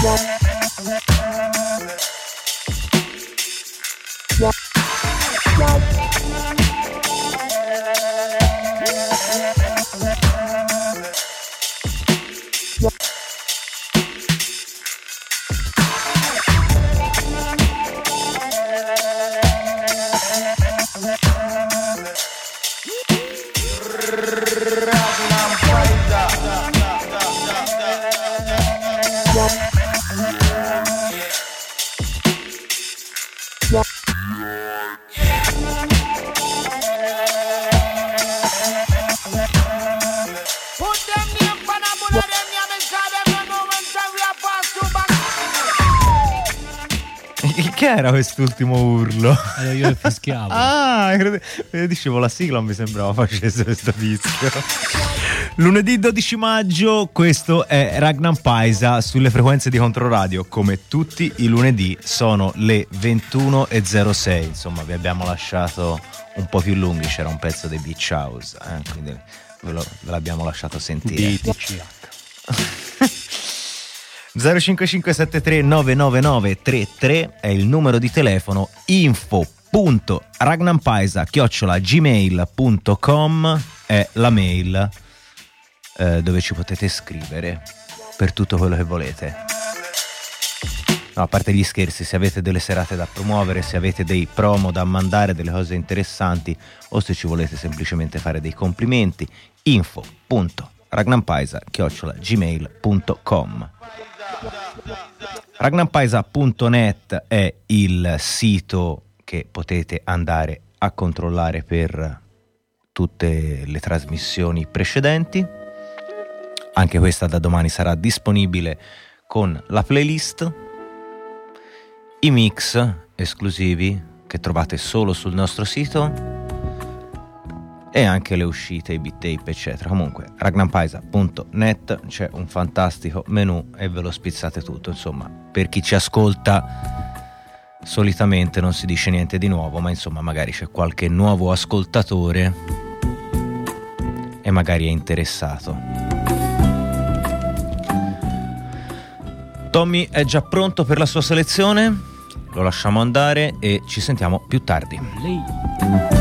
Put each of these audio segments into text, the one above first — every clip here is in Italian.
Che era quest'ultimo urlo? Eh, io fischiavo. ah, crede- eh, dicevo la sigla non mi sembrava facesse questo fischio. Lunedì 12 maggio, questo è Ragnar Paisa sulle frequenze di Controradio. Come tutti i lunedì sono le 21.06. Insomma, vi abbiamo lasciato un po' più lunghi. C'era un pezzo dei Beach House, eh, quindi ve, lo- ve l'abbiamo lasciato sentire. DTCH. 05573 99933 è il numero di telefono info.ragnampaisa chiocciola gmail.com è la mail eh, dove ci potete scrivere per tutto quello che volete. No, a parte gli scherzi, se avete delle serate da promuovere, se avete dei promo da mandare, delle cose interessanti o se ci volete semplicemente fare dei complimenti, info.ragnampaisa chiocciola gmail.com Ragnampaisa.net è il sito che potete andare a controllare per tutte le trasmissioni precedenti. Anche questa da domani sarà disponibile con la playlist, i mix esclusivi che trovate solo sul nostro sito e anche le uscite, i beat tape, eccetera. Comunque, ragnampaisa.net c'è un fantastico menu e ve lo spizzate tutto. Insomma, per chi ci ascolta, solitamente non si dice niente di nuovo, ma insomma, magari c'è qualche nuovo ascoltatore e magari è interessato. Tommy è già pronto per la sua selezione? Lo lasciamo andare e ci sentiamo più tardi. Lei.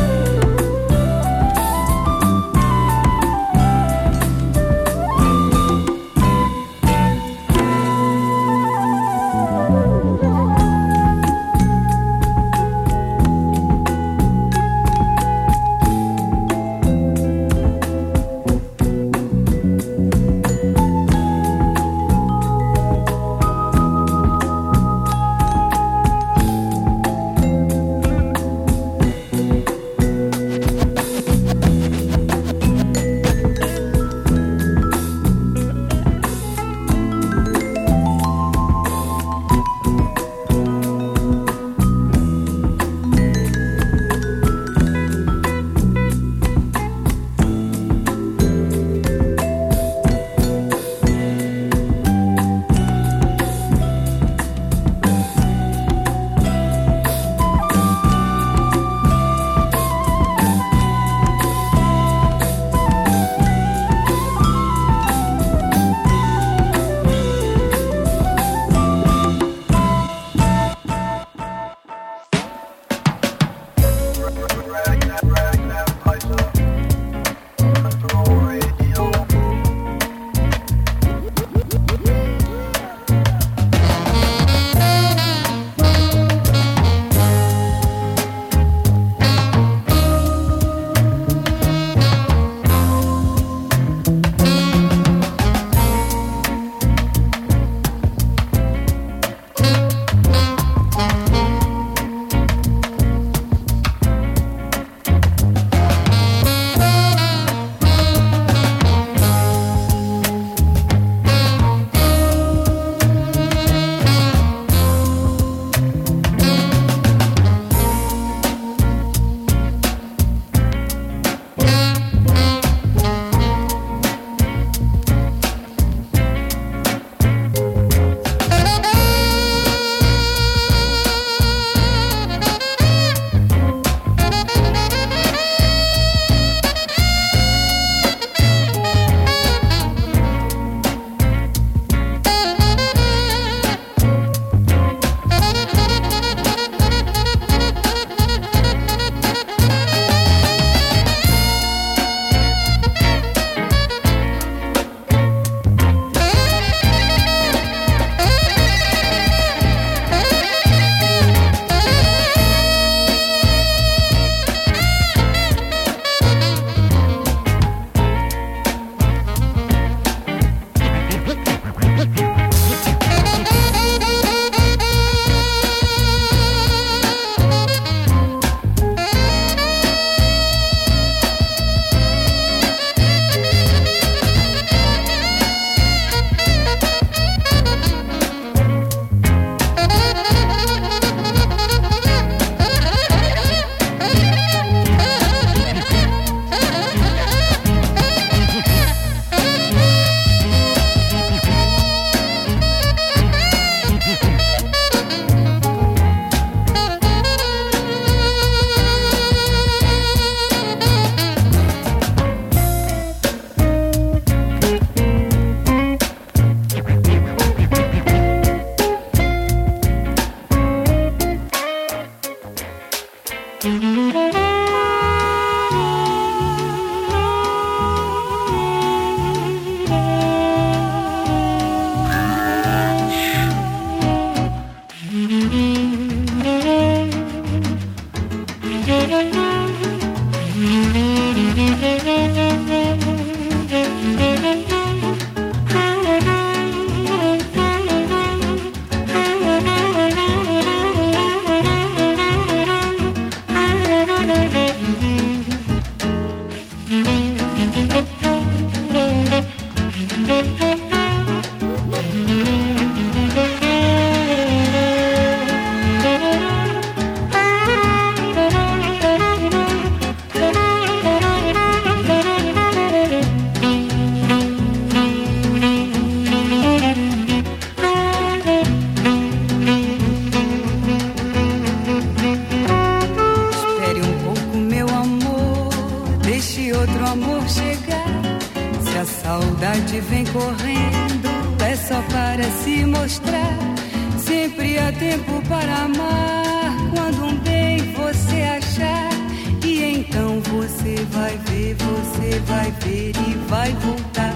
você vai ver, você vai ver e vai voltar.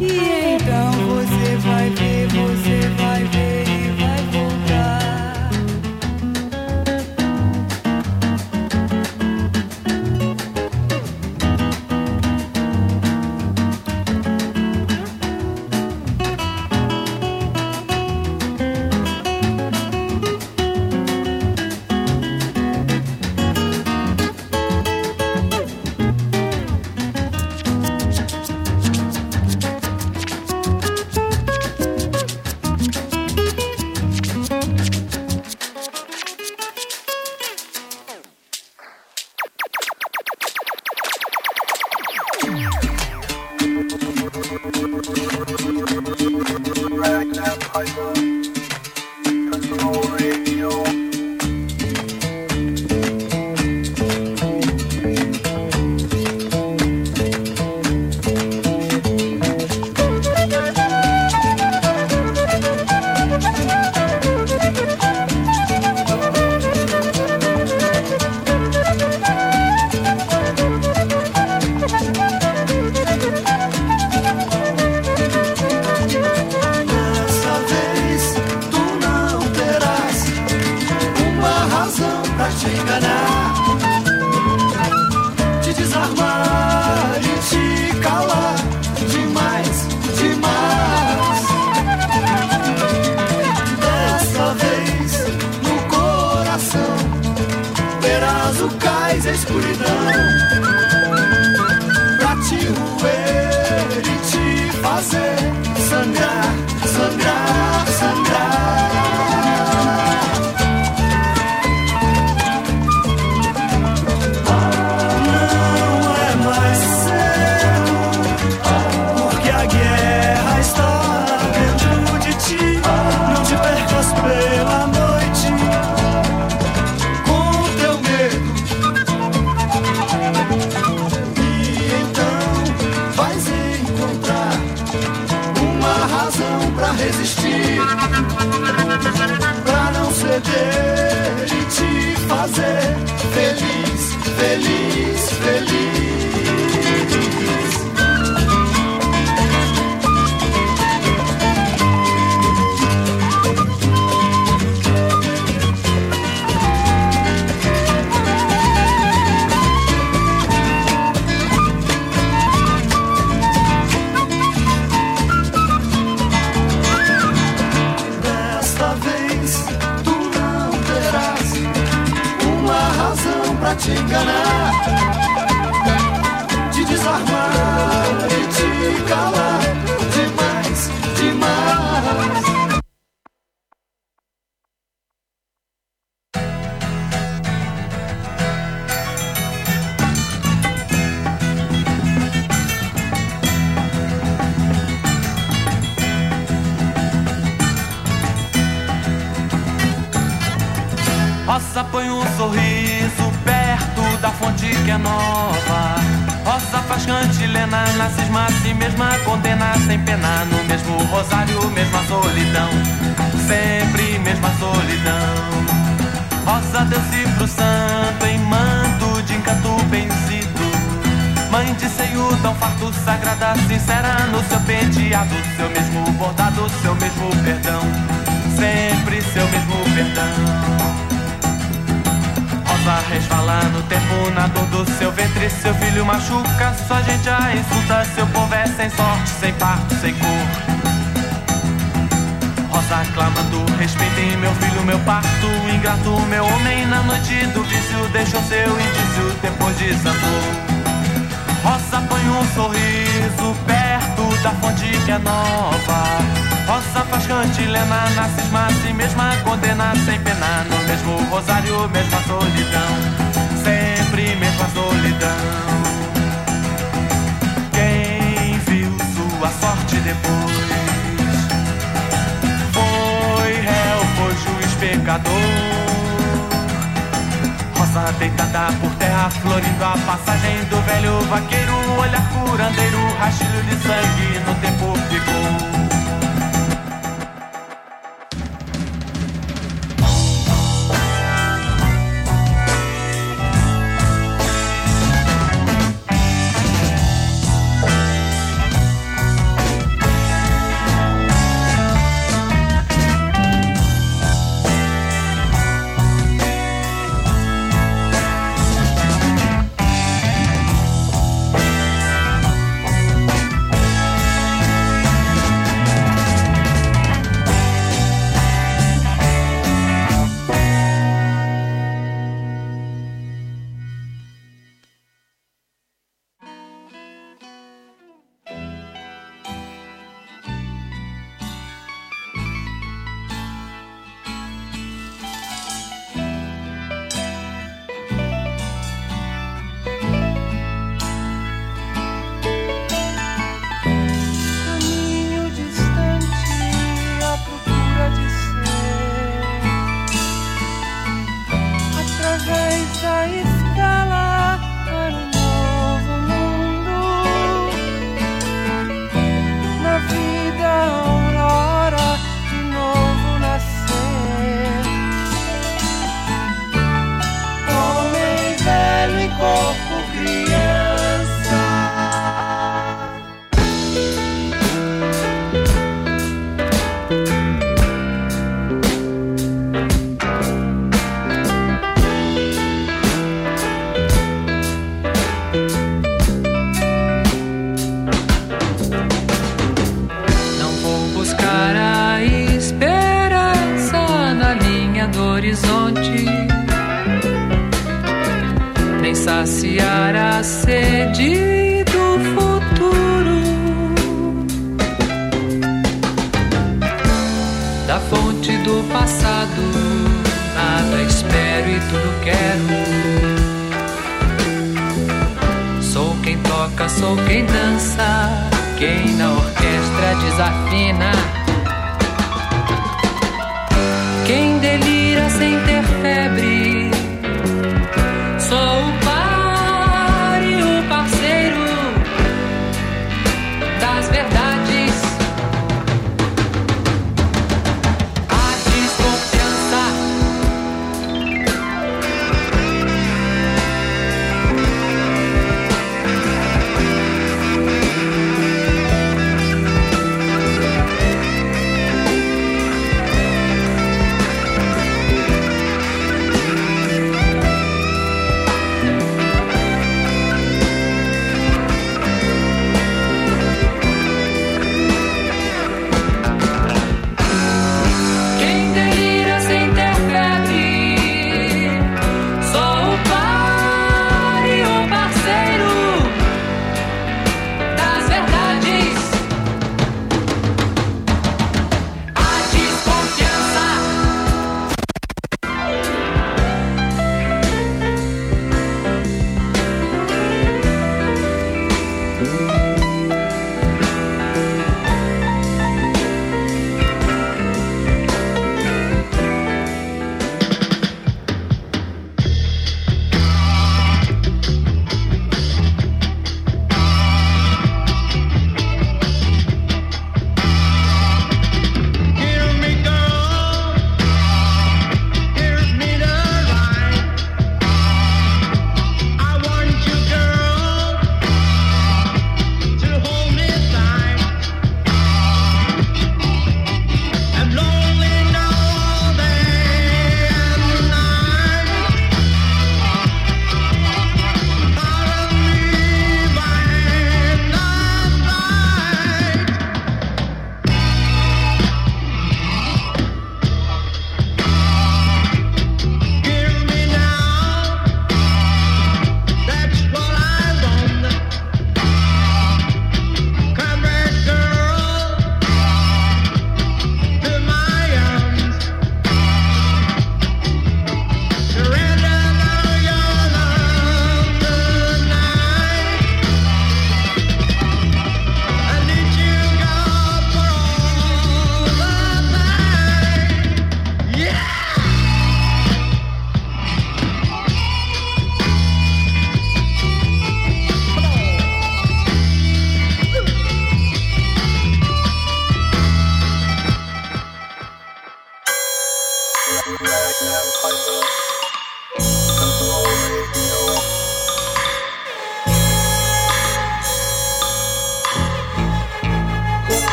E então você vai ver, você vai ver.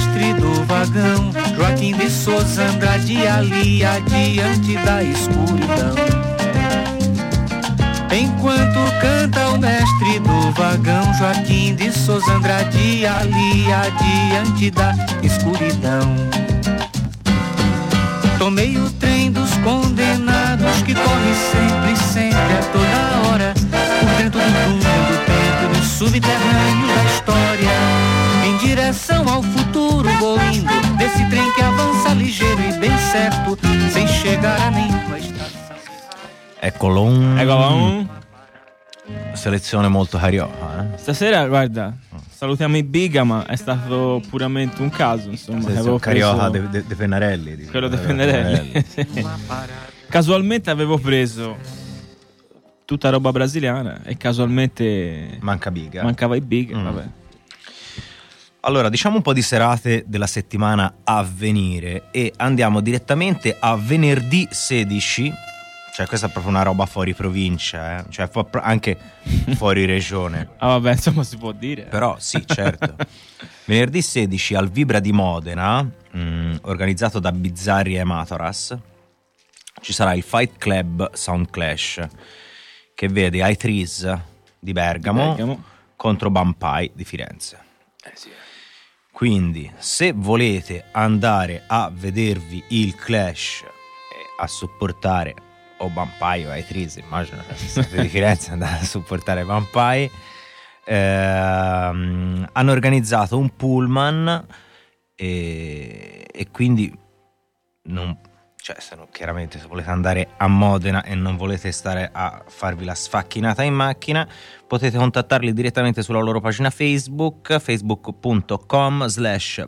mestre do vagão, Joaquim de Souza Andrade ali adiante da escuridão. Enquanto canta o mestre do vagão, Joaquim de Souza Andrade ali adiante da escuridão. Tomei o trem dos condenados que corre sempre, sempre a toda hora, por dentro do túnel do tempo, do subterrâneo da história. direção ao futuro vou indo, nesse trem que avança ligeiro e bem certo, sem chegar a nenhuma estação. Eccolo un... Eccolo. Selezione molto carioca. Eh? Stasera, guarda, salutiamo i Biga, ma è stato puramente un caso, insomma. Selezione carioca preso... de, de, Pennarelli. Dico, Quello de Pennarelli. Eh, casualmente avevo preso tutta roba brasiliana e casualmente... Manca Biga. Mancava i Biga, mm. vabbè. Allora, diciamo un po' di serate della settimana a venire e andiamo direttamente a venerdì 16, cioè questa è proprio una roba fuori provincia, eh? cioè anche fuori regione. ah vabbè, insomma si può dire. Però sì, certo. venerdì 16 al Vibra di Modena, mh, organizzato da Bizzarri e Matoras, ci sarà il Fight Club Sound Clash, che vede i Trees di Bergamo, di Bergamo. contro Bampai di Firenze. Eh sì. Eh. Quindi, se volete andare a vedervi il Clash a supportare o Bampai o Trees, immagino, se siete di Firenze andate a supportare Bampai, ehm, hanno organizzato un pullman e, e quindi non, cioè, se no, chiaramente se volete andare a Modena e non volete stare a farvi la sfacchinata in macchina, potete contattarli direttamente sulla loro pagina Facebook, facebook.com slash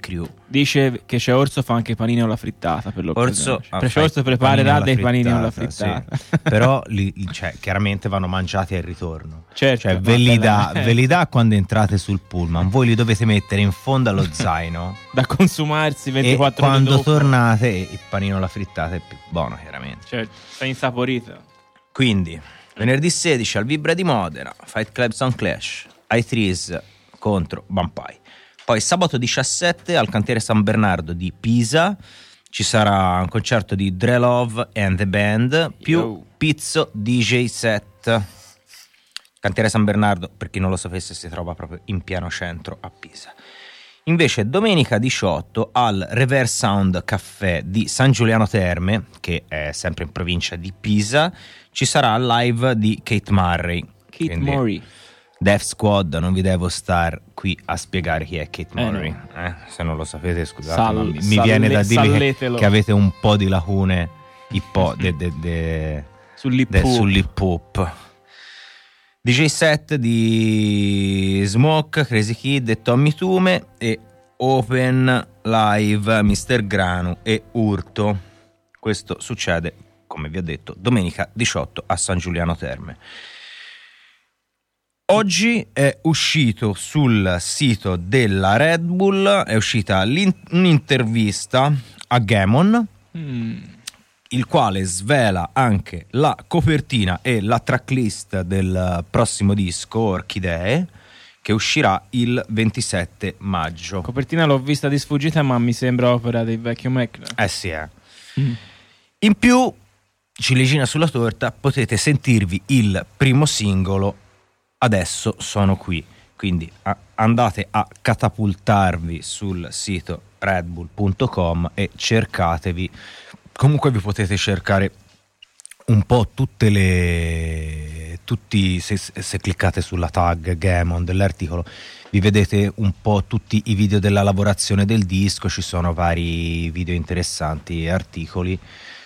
crew. Dice che c'è Orso fa anche panini alla frittata per l'occasione. Orso, ah, Orso preparerà panini dei panini alla frittata, sì. Però li- cioè, chiaramente vanno mangiati al ritorno. Certo, Cioè, ve li, dà, ve li dà quando entrate sul pullman. Voi li dovete mettere in fondo allo zaino. da consumarsi e 24 ore quando tornate, il panino alla frittata è più buono, chiaramente. Cioè, sta insaporito. Quindi, venerdì 16 al Vibra di Modena, Fight Club Sound Clash, i Trees contro Bampai. Poi sabato 17 al cantiere San Bernardo di Pisa ci sarà un concerto di Dre Love and the Band più Yo. Pizzo DJ set. Cantiere San Bernardo, per chi non lo sapesse, si trova proprio in pieno centro a Pisa. Invece domenica 18 al Reverse Sound Caffè di San Giuliano Terme, che è sempre in provincia di Pisa, ci sarà live di Kate Murray. Kate Quindi, Mori. Death Squad, non vi devo star qui a spiegare chi è Kate Eh, Murray. no. eh? Se non lo sapete, scusate, Sal- mi, salle- viene da dirvi che, che avete un po' di lacune hip de- de- de- de- hop. sull'hip hop. DJ set di Smoke, Crazy Kid e Tommy Tume e Open Live Mr. Granu e Urto. Questo succede, come vi ho detto, domenica 18 a San Giuliano Terme. Oggi è uscito sul sito della Red Bull, è uscita un'intervista a Gamon, Mm. Il quale svela anche la copertina e la tracklist del prossimo disco Orchidee, che uscirà il 27 maggio. Copertina l'ho vista di sfuggita, ma mi sembra opera del vecchio Mac. Eh sì, eh. Mm. In più, ciliegina sulla torta, potete sentirvi il primo singolo Adesso sono qui. Quindi a- andate a catapultarvi sul sito redbull.com e cercatevi. Comunque vi potete cercare un po' tutte le tutti se, se cliccate sulla tag Gamon dell'articolo vi vedete un po' tutti i video della lavorazione del disco ci sono vari video interessanti e articoli.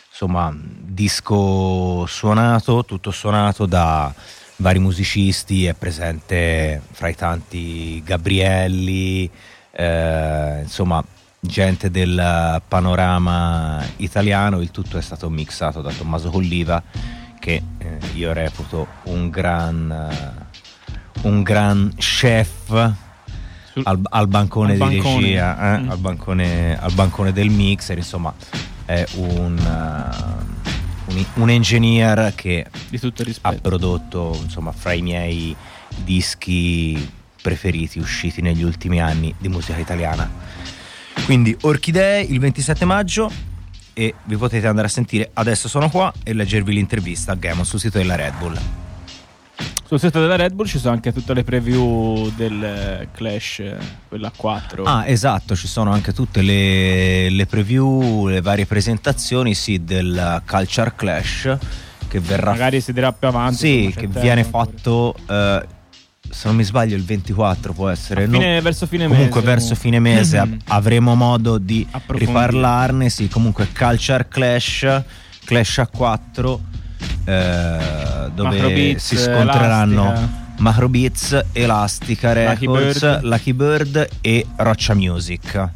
Insomma disco suonato tutto suonato da vari musicisti è presente fra i tanti Gabrielli eh, insomma gente del panorama italiano, il tutto è stato mixato da Tommaso Colliva che eh, io reputo un gran, eh, un gran chef Sul- al, al bancone al di bancone. regia, eh, Mm. al, bancone, al bancone del mixer, insomma è un, eh, un, un engineer che ha prodotto insomma fra i miei dischi preferiti usciti negli ultimi anni di musica italiana quindi Orchidee il 27 maggio e vi potete andare a sentire adesso sono qua e leggervi l'intervista a Gamon sul sito della Red Bull Sul sito della Red Bull ci sono anche tutte le preview del eh, Clash, eh, quella a 4. ah esatto ci sono anche tutte le, le preview le varie presentazioni sì del Culture Clash che verrà Magari si dirà più avanti. sì che viene fatto eh, se non mi sbaglio il 24 può essere fine- verso fine comunque mese. verso fine mese Mhm. av- avremo modo di riparlarne sì comunque Culture Clash Clash a 4 eh, dove Beats, si scontreranno Elastica. Macro Beats, Elastica Lucky Records, Bird. Lucky Bird e Roccia Music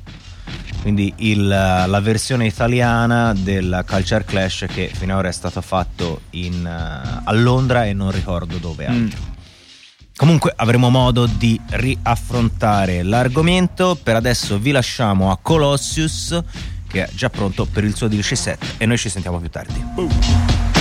quindi il- la versione italiana del Culture Clash che finora è stato fatto in, eh, a Londra e non ricordo dove Mm. Comunque avremo modo di riaffrontare l'argomento. Per adesso vi lasciamo a Colossius che è già pronto per il suo DLC set e noi ci sentiamo più tardi. Yeah.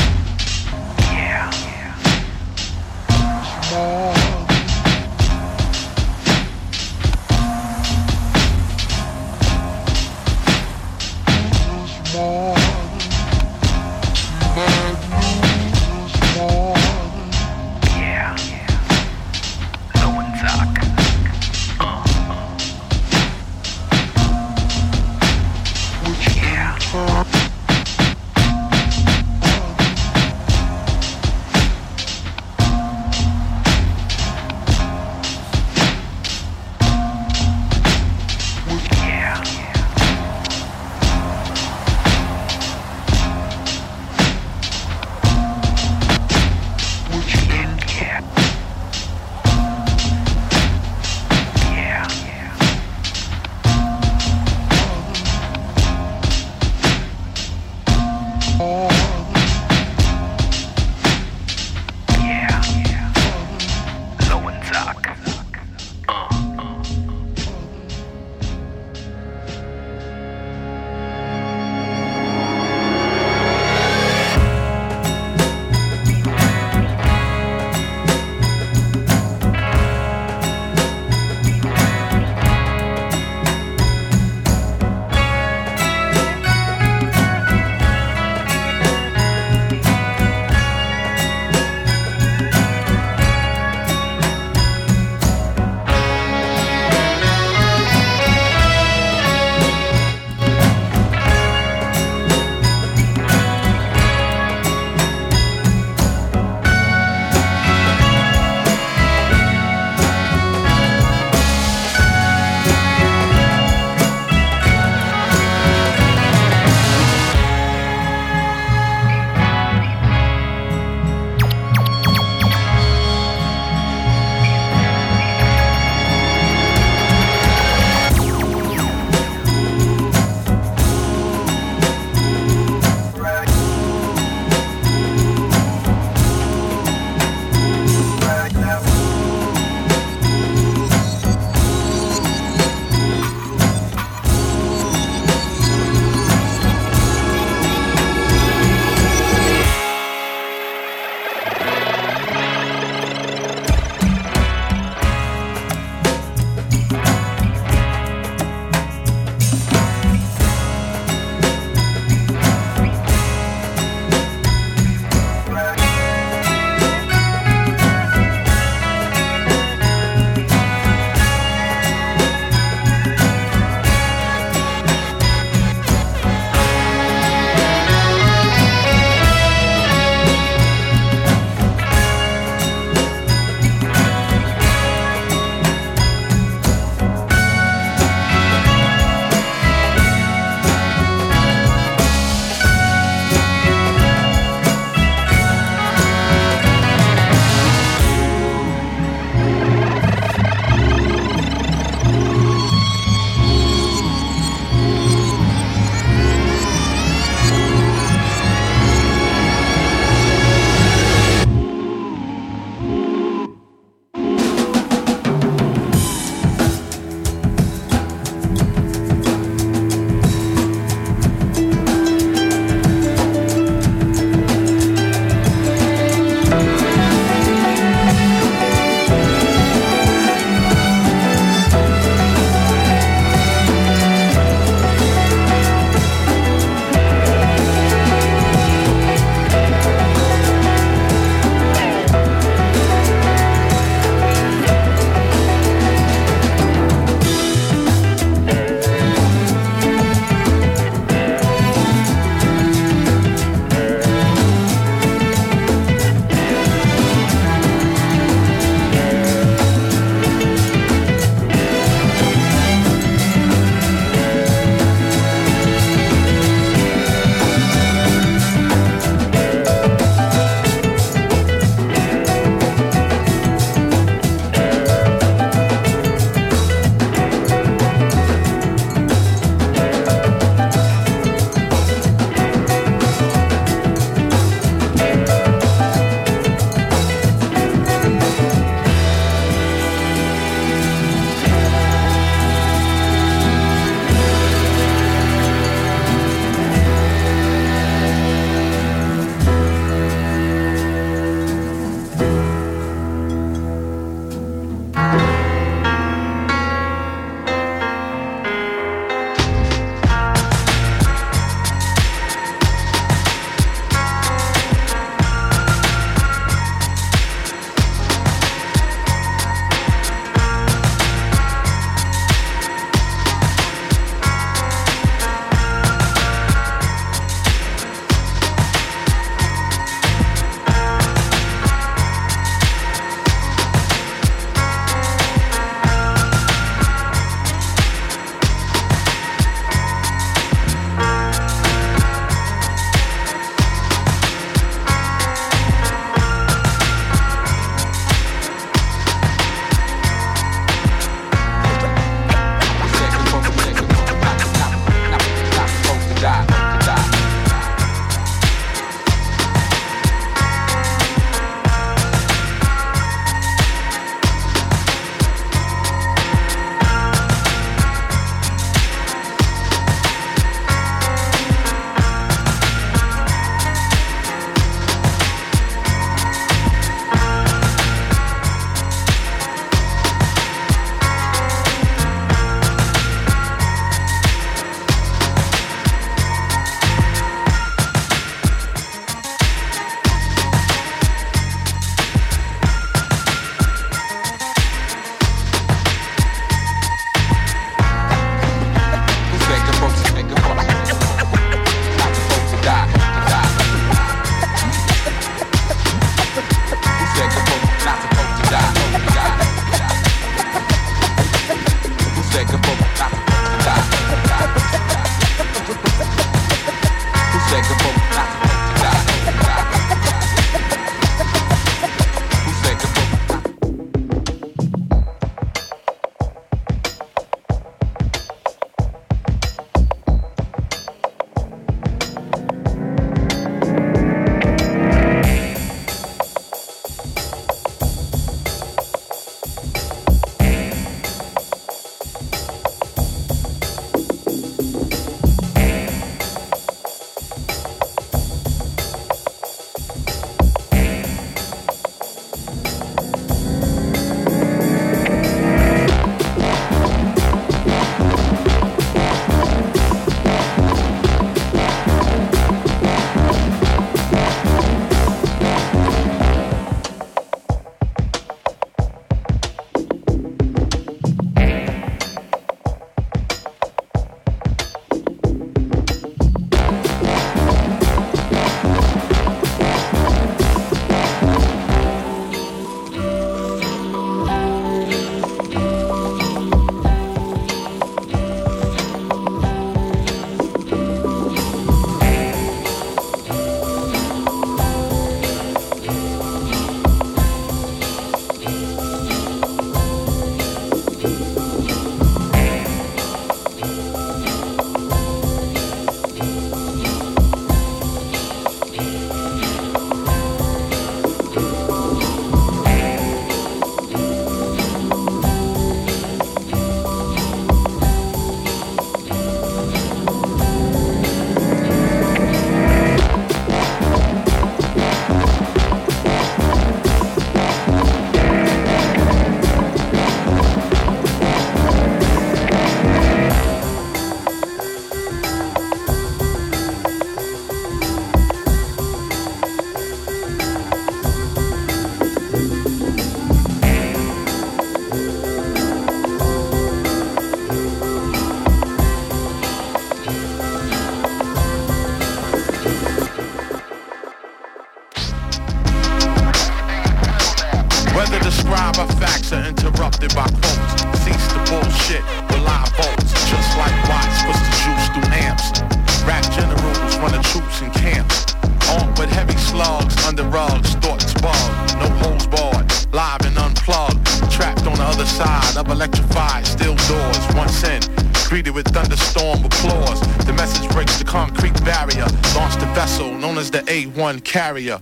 Thunderstorm applause. The message breaks the concrete barrier. Launched the vessel known as the A1 carrier.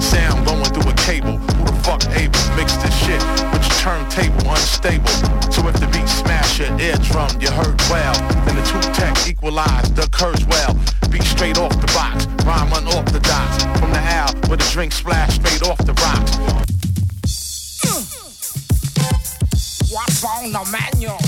Sound going through a cable. Who the fuck able mix this shit your turntable unstable? So if the beat smash your eardrum, you heard well. Then the two tech equalize the occurs well. Beat straight off the box, rhyme unorthodox. From the owl with a drink splash straight off the rocks. What's on the menu?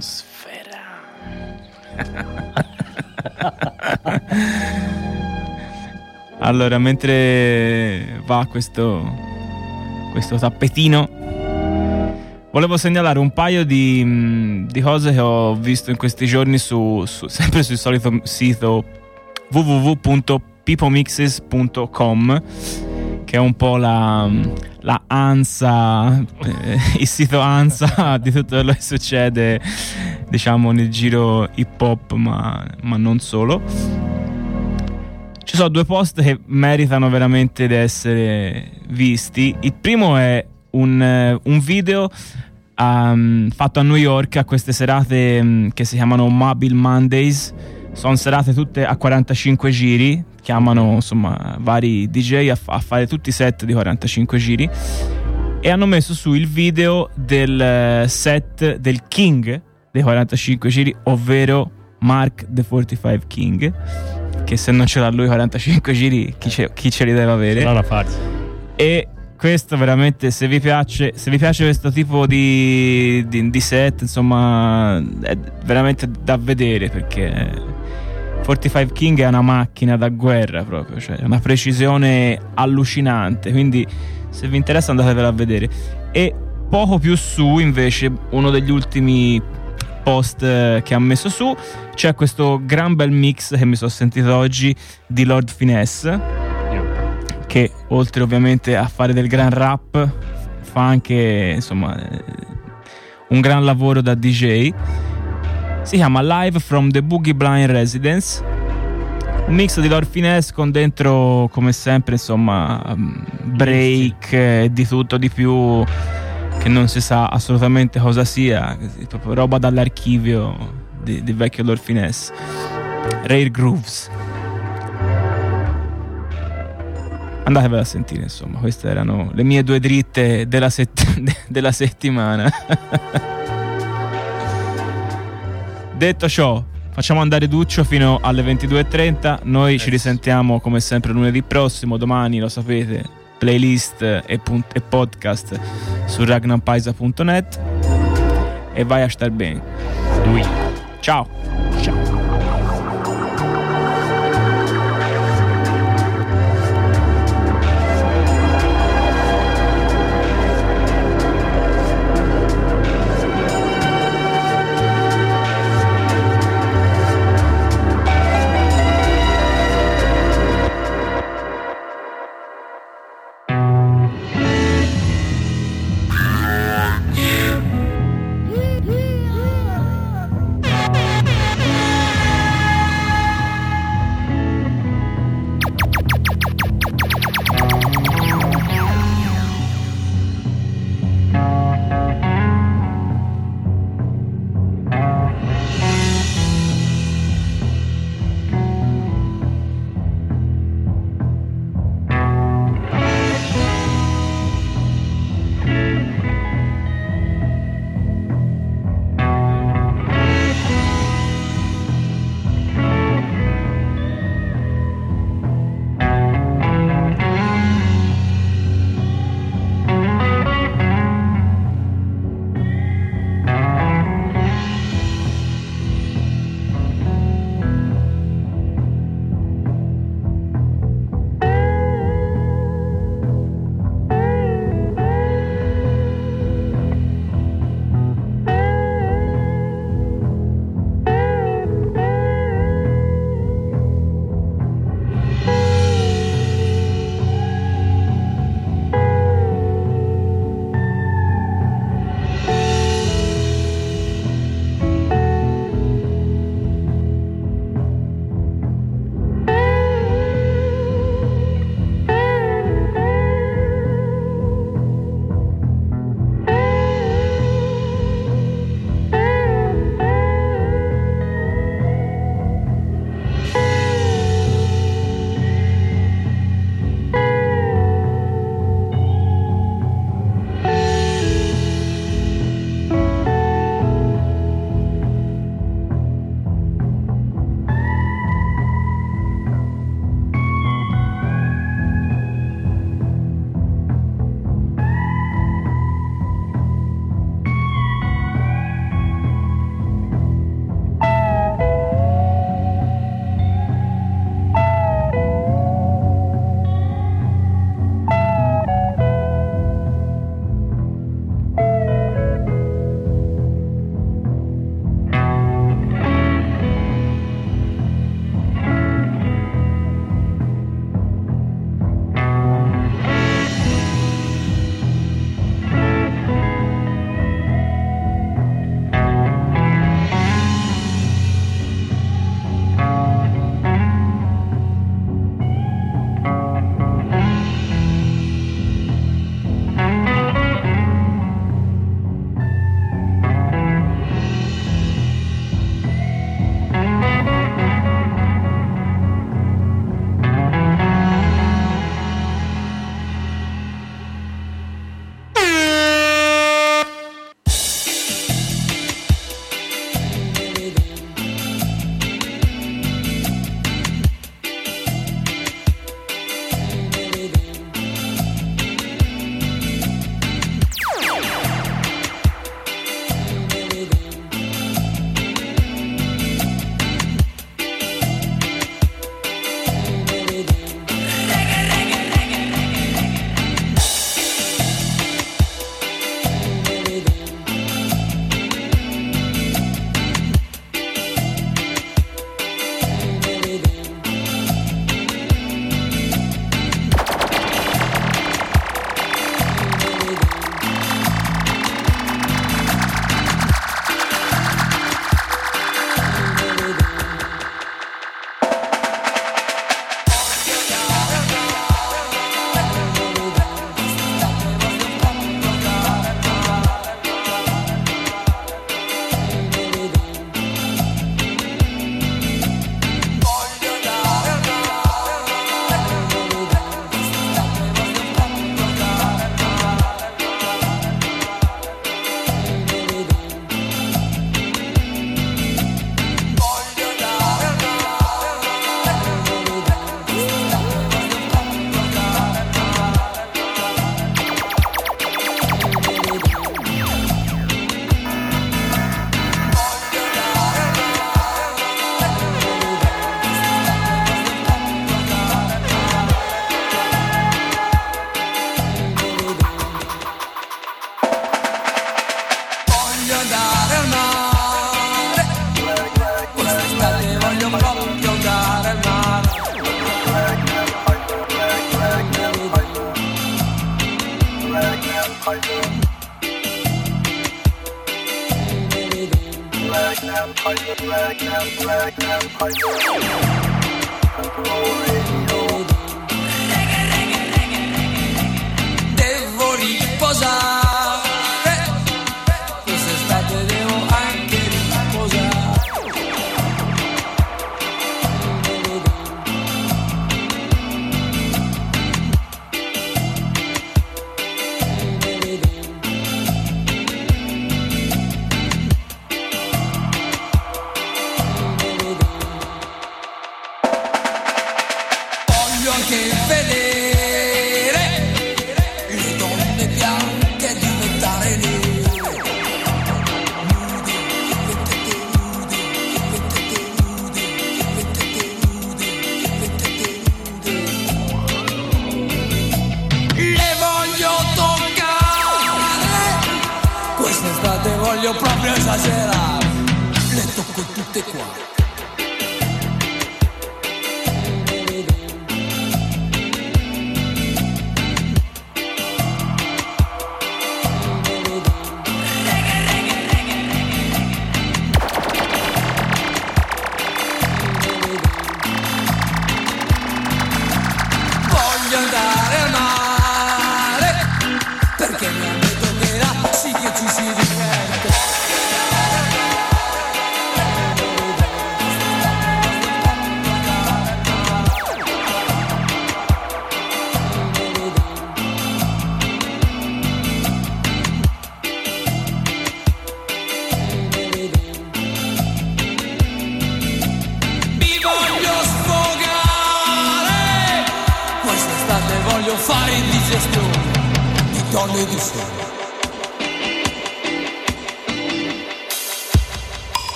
Atmosfera. allora, mentre va questo, questo tappetino, volevo segnalare un paio di, mh, di cose che ho visto in questi giorni su, su- sempre sul solito sito www.peoplemixes.com che è un po' la, la ANSA, eh, il sito ANSA di tutto quello che succede, diciamo, nel giro hip hop, ma, ma non solo. Ci sono due post che meritano veramente di essere visti. Il primo è un, un video um, fatto a New York a queste serate um, che si chiamano Mobile Mondays. Sono serate tutte a 45 giri, chiamano insomma vari DJ a, a fare tutti i set di 45 giri e hanno messo su il video del eh, set del King dei 45 giri, ovvero Mark the 45 King, che se non ce l'ha lui 45 giri, chi ce, chi ce li deve avere? Sarà da farsi. E questo veramente, se vi piace, se vi piace questo tipo di, di- di set, insomma, è veramente da vedere perché 45 King è una macchina da guerra proprio, cioè una precisione allucinante. Quindi, se vi interessa, andatevela a vedere. E poco più su, invece, uno degli ultimi post eh, che ha messo su c'è questo gran bel mix che mi sono sentito oggi di Lord Finesse che oltre ovviamente a fare del gran rap fa anche insomma eh, un gran lavoro da DJ si chiama Live from the Boogie Blind Residence. Un mix di Lord Finesse con dentro come sempre insomma mm, break e di tutto di più che non si sa assolutamente cosa sia. Proprio roba dall'archivio di, di vecchio Lord Finesse Rare Grooves. Andatevela a sentire, insomma, queste erano le mie due dritte della, sett- della settimana. Detto ciò, Facciamo andare Duccio fino alle 22.30. Noi ci risentiamo come sempre lunedì prossimo. Domani, lo sapete, playlist e, punt- e podcast su ragnampaisa.net. E vai a star bene. Ciao.